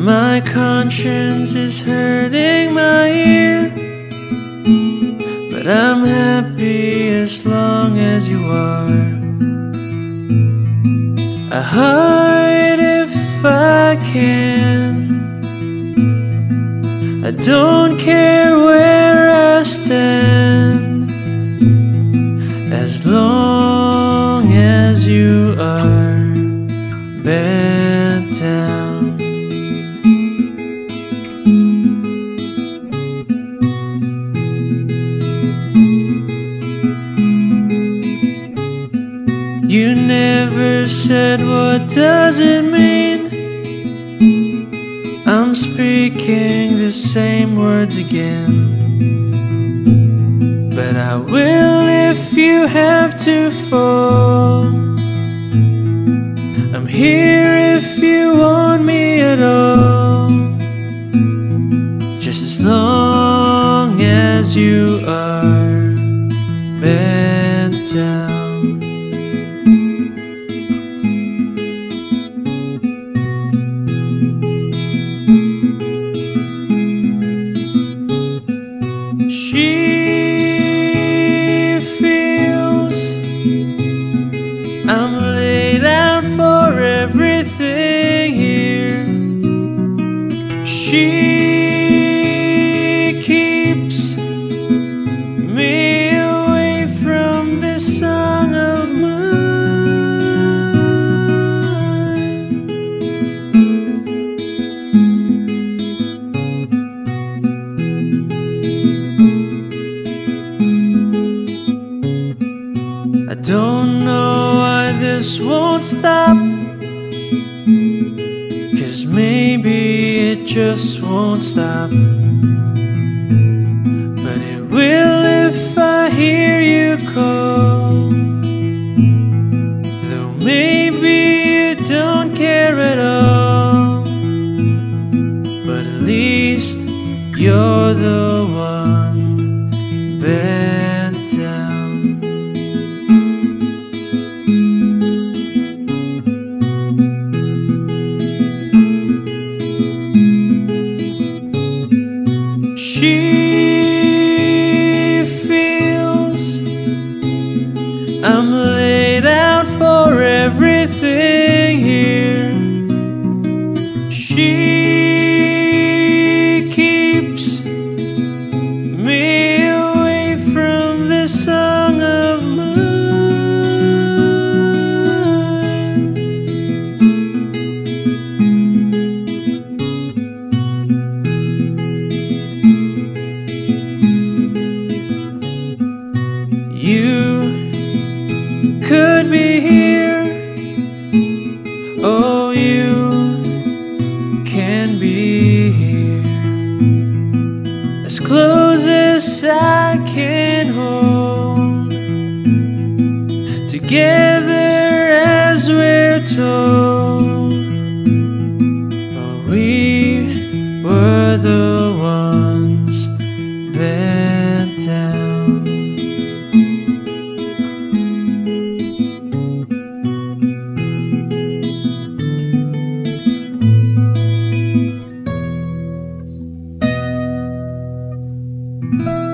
My conscience is hurting my ear, but I'm happy as long as you are. I hide if I can. Don't care where I stand, as long as you are bent down. You never said what does it mean? I'm speaking the same words again. But I will if you have to fall. I'm here if you She keeps me away from this song of mine. I don't know why this won't stop. Just won't stop. But it will if I hear you call. Though maybe you don't care at all. But at least you're the one bent She feels I'm laid out As close as I can hold. Together as we're told. Oh, we were the ones bent you